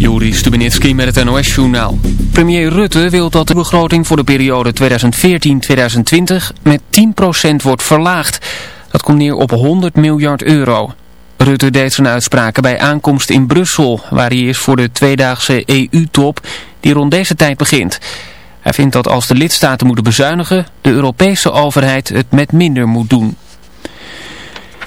Juri Stubenitski met het NOS-journaal. Premier Rutte wil dat de begroting voor de periode 2014-2020 met 10% wordt verlaagd. Dat komt neer op 100 miljard euro. Rutte deed zijn uitspraken bij aankomst in Brussel, waar hij is voor de tweedaagse EU-top die rond deze tijd begint. Hij vindt dat als de lidstaten moeten bezuinigen, de Europese overheid het met minder moet doen.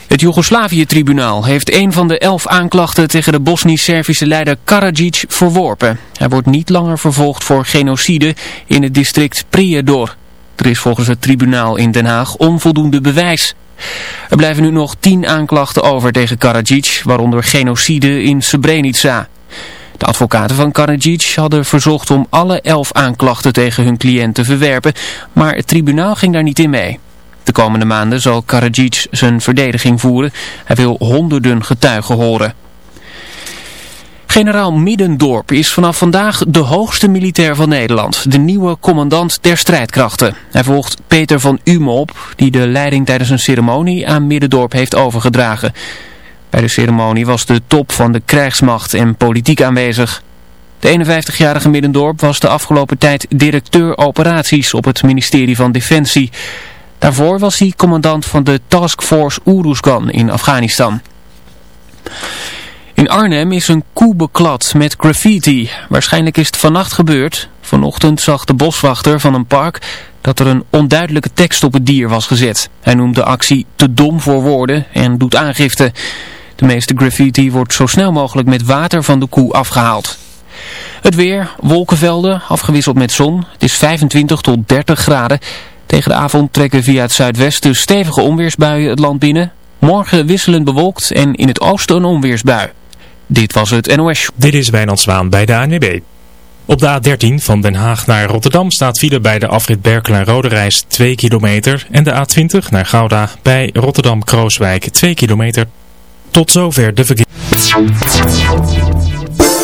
Het Joegoslavië-tribunaal heeft een van de elf aanklachten tegen de Bosnisch-Servische leider Karadzic verworpen. Hij wordt niet langer vervolgd voor genocide in het district Prijedor. Er is volgens het tribunaal in Den Haag onvoldoende bewijs. Er blijven nu nog tien aanklachten over tegen Karadzic, waaronder genocide in Srebrenica. De advocaten van Karadzic hadden verzocht om alle elf aanklachten tegen hun cliënt te verwerpen, maar het tribunaal ging daar niet in mee. De komende maanden zal Karadzic zijn verdediging voeren. Hij wil honderden getuigen horen. Generaal Middendorp is vanaf vandaag de hoogste militair van Nederland, de nieuwe commandant der strijdkrachten. Hij volgt Peter van Ume op, die de leiding tijdens een ceremonie aan Middendorp heeft overgedragen. Bij de ceremonie was de top van de krijgsmacht en politiek aanwezig. De 51-jarige Middendorp was de afgelopen tijd directeur operaties op het ministerie van Defensie. Daarvoor was hij commandant van de Taskforce Uruzgan in Afghanistan. In Arnhem is een koe beklad met graffiti. Waarschijnlijk is het vannacht gebeurd. Vanochtend zag de boswachter van een park dat er een onduidelijke tekst op het dier was gezet. Hij noemt de actie te dom voor woorden en doet aangifte. De meeste graffiti wordt zo snel mogelijk met water van de koe afgehaald. Het weer, wolkenvelden, afgewisseld met zon. Het is 25 tot 30 graden. Tegen de avond trekken via het zuidwesten stevige onweersbuien het land binnen. Morgen wisselend bewolkt en in het oosten een onweersbui. Dit was het NOS. Dit is Wijnand Zwaan bij de ANWB. Op de A13 van Den Haag naar Rotterdam staat file bij de afrit Berkel en Roderijs 2 kilometer. En de A20 naar Gouda bij Rotterdam-Krooswijk 2 kilometer. Tot zover de verkeer.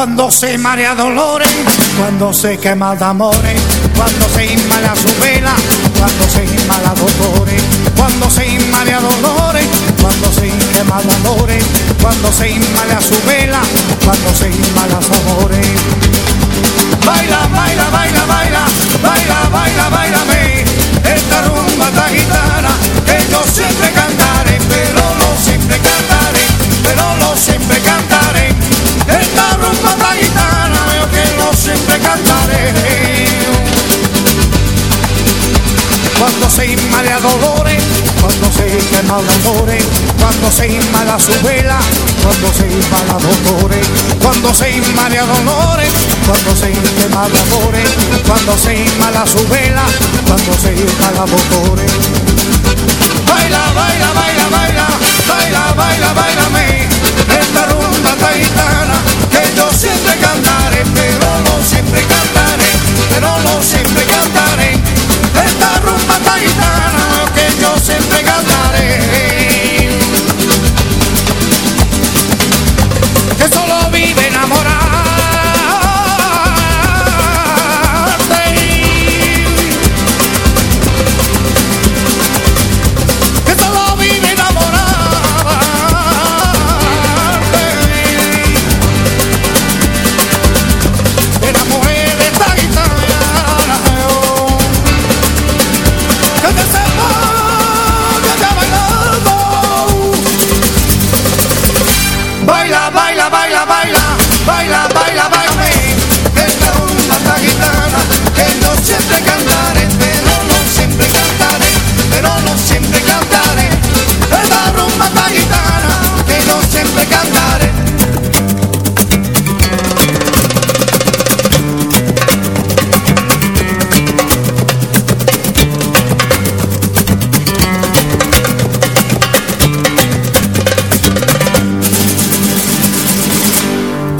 Cuando se marea dolores, cuando se quema de amores, cuando se inmala su vela, cuando se inmala dolores, cuando se inmala dolores, cuando se quema de amores, cuando se inmala su vela, cuando se inmala su amores. Baila, baila, baila, baila, baila, baila, baila, esta rumba, esta guitarra, que yo siempre cantaré, pero no siempre cantaré, pero no siempre cantaré. Cuando se inmala dolores, cuando se quema dolores, cuando se inmala su vela, cuando se inmala dolores, cuando se inmala dolores, cuando se quema dolores, cuando se inmala su vela, cuando se inmala dolores. Baila, baila, baila, baila, baila, baila, baila, esta rumba taitana que yo siempre cantaré, pero no siempre cantaré, pero no siempre cantaré. Esta rumba taitana que yo siempre cantaré.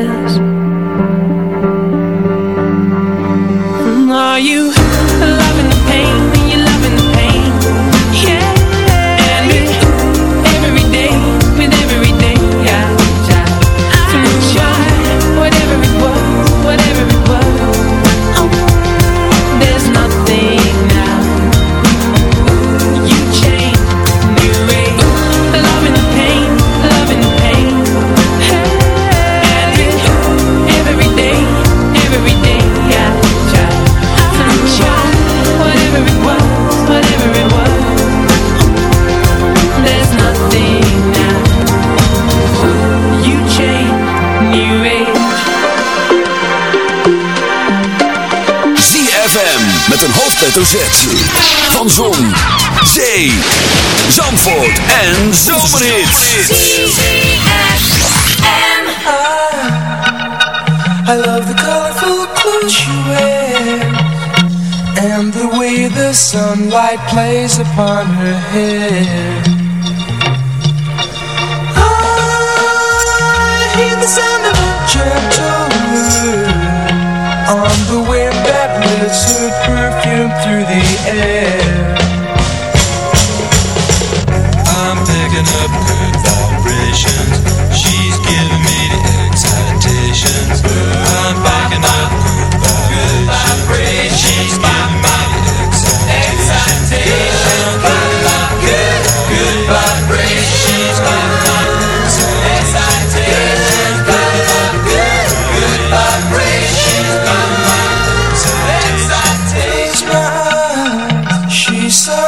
Is. Van Zon, Zee, Zandvoort en Zomerhit. ZFM. I, I love the colorful clothes you wear. And the way the sunlight plays upon her head. to the end.